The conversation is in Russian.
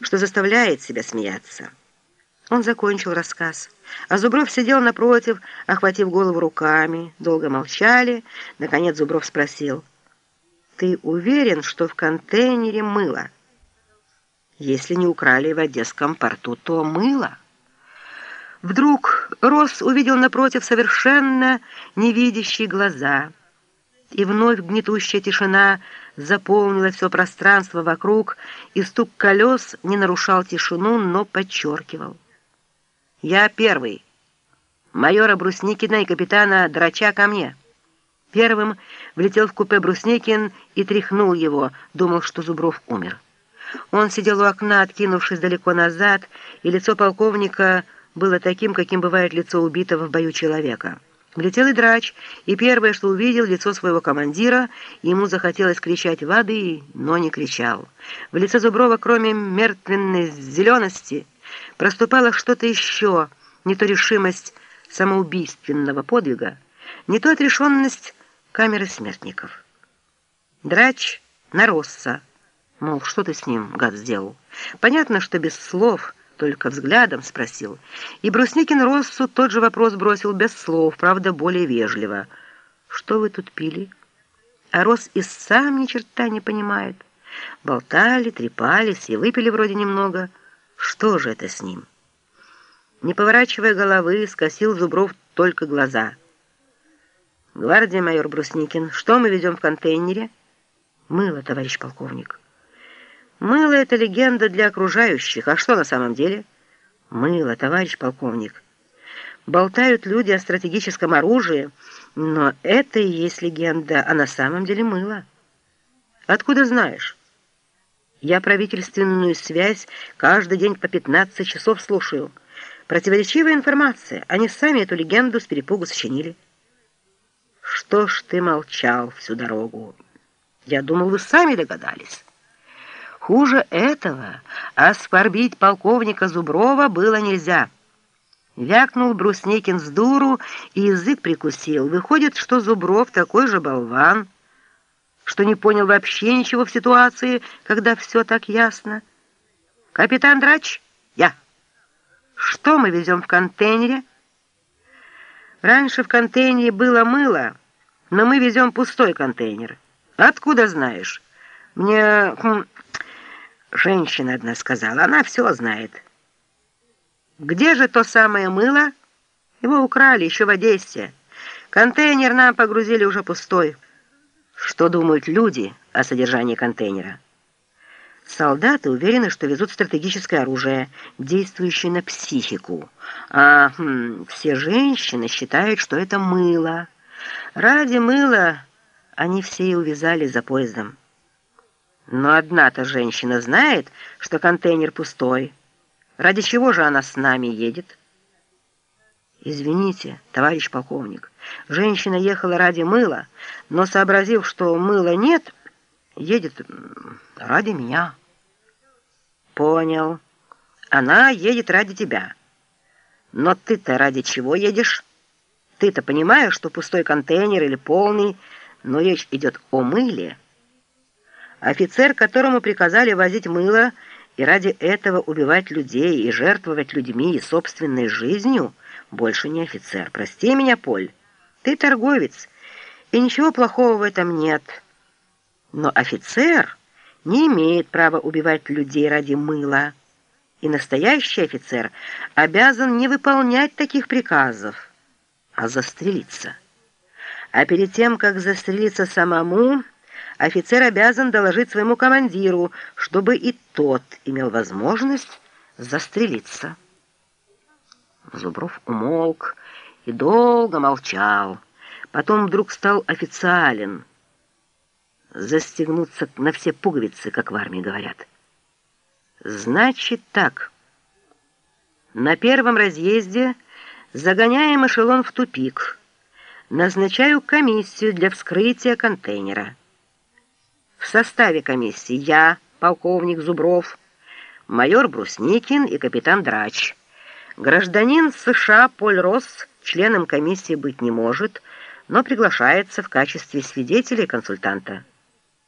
что заставляет себя смеяться. Он закончил рассказ, а Зубров сидел напротив, охватив голову руками. Долго молчали. Наконец Зубров спросил, «Ты уверен, что в контейнере мыло?» «Если не украли в Одесском порту, то мыло». Вдруг Рос увидел напротив совершенно невидящие глаза, и вновь гнетущая тишина заполнила все пространство вокруг, и стук колес не нарушал тишину, но подчеркивал. «Я первый. Майора Брусникина и капитана Драча ко мне». Первым влетел в купе Брусникин и тряхнул его, думал, что Зубров умер. Он сидел у окна, откинувшись далеко назад, и лицо полковника было таким, каким бывает лицо убитого в бою человека. Влетел и драч, и первое, что увидел, лицо своего командира, ему захотелось кричать воды, но не кричал. В лице Зуброва, кроме мертвенной зелености, проступало что-то еще, не то решимость самоубийственного подвига, не то отрешенность камеры смертников. Драч наросся, мол, что ты с ним, гад, сделал? Понятно, что без слов только взглядом спросил. И Брусникин Россу тот же вопрос бросил без слов, правда, более вежливо. «Что вы тут пили?» А Рос и сам ни черта не понимает. Болтали, трепались и выпили вроде немного. Что же это с ним? Не поворачивая головы, скосил Зубров только глаза. «Гвардия, майор Брусникин, что мы ведем в контейнере?» «Мыло, товарищ полковник». Мыло — это легенда для окружающих. А что на самом деле? Мыло, товарищ полковник. Болтают люди о стратегическом оружии, но это и есть легенда, а на самом деле мыло. Откуда знаешь? Я правительственную связь каждый день по 15 часов слушаю. Противоречивая информация. Они сами эту легенду с перепугу сочинили. Что ж ты молчал всю дорогу? Я думал, вы сами догадались. Хуже этого оскорбить полковника Зуброва было нельзя. Вякнул Брусникин с дуру и язык прикусил. Выходит, что Зубров такой же болван, что не понял вообще ничего в ситуации, когда все так ясно. «Капитан Драч, я. Что мы везем в контейнере?» «Раньше в контейнере было мыло, но мы везем пустой контейнер. Откуда знаешь?» «Мне хм, Женщина одна сказала, она все знает. Где же то самое мыло? Его украли еще в Одессе. Контейнер нам погрузили уже пустой. Что думают люди о содержании контейнера? Солдаты уверены, что везут стратегическое оружие, действующее на психику. А хм, все женщины считают, что это мыло. Ради мыла они все и увязали за поездом. Но одна-то женщина знает, что контейнер пустой. Ради чего же она с нами едет? Извините, товарищ полковник, женщина ехала ради мыла, но, сообразив, что мыла нет, едет ради меня. Понял. Она едет ради тебя. Но ты-то ради чего едешь? Ты-то понимаешь, что пустой контейнер или полный, но речь идет о мыле, Офицер, которому приказали возить мыло и ради этого убивать людей и жертвовать людьми и собственной жизнью, больше не офицер. Прости меня, Поль, ты торговец, и ничего плохого в этом нет. Но офицер не имеет права убивать людей ради мыла, и настоящий офицер обязан не выполнять таких приказов, а застрелиться. А перед тем, как застрелиться самому офицер обязан доложить своему командиру, чтобы и тот имел возможность застрелиться. Зубров умолк и долго молчал. Потом вдруг стал официален. Застегнуться на все пуговицы, как в армии говорят. Значит так. На первом разъезде загоняем эшелон в тупик. Назначаю комиссию для вскрытия контейнера. В составе комиссии я, полковник Зубров, майор Брусникин и капитан Драч. Гражданин США Поль Росс членом комиссии быть не может, но приглашается в качестве свидетеля и консультанта.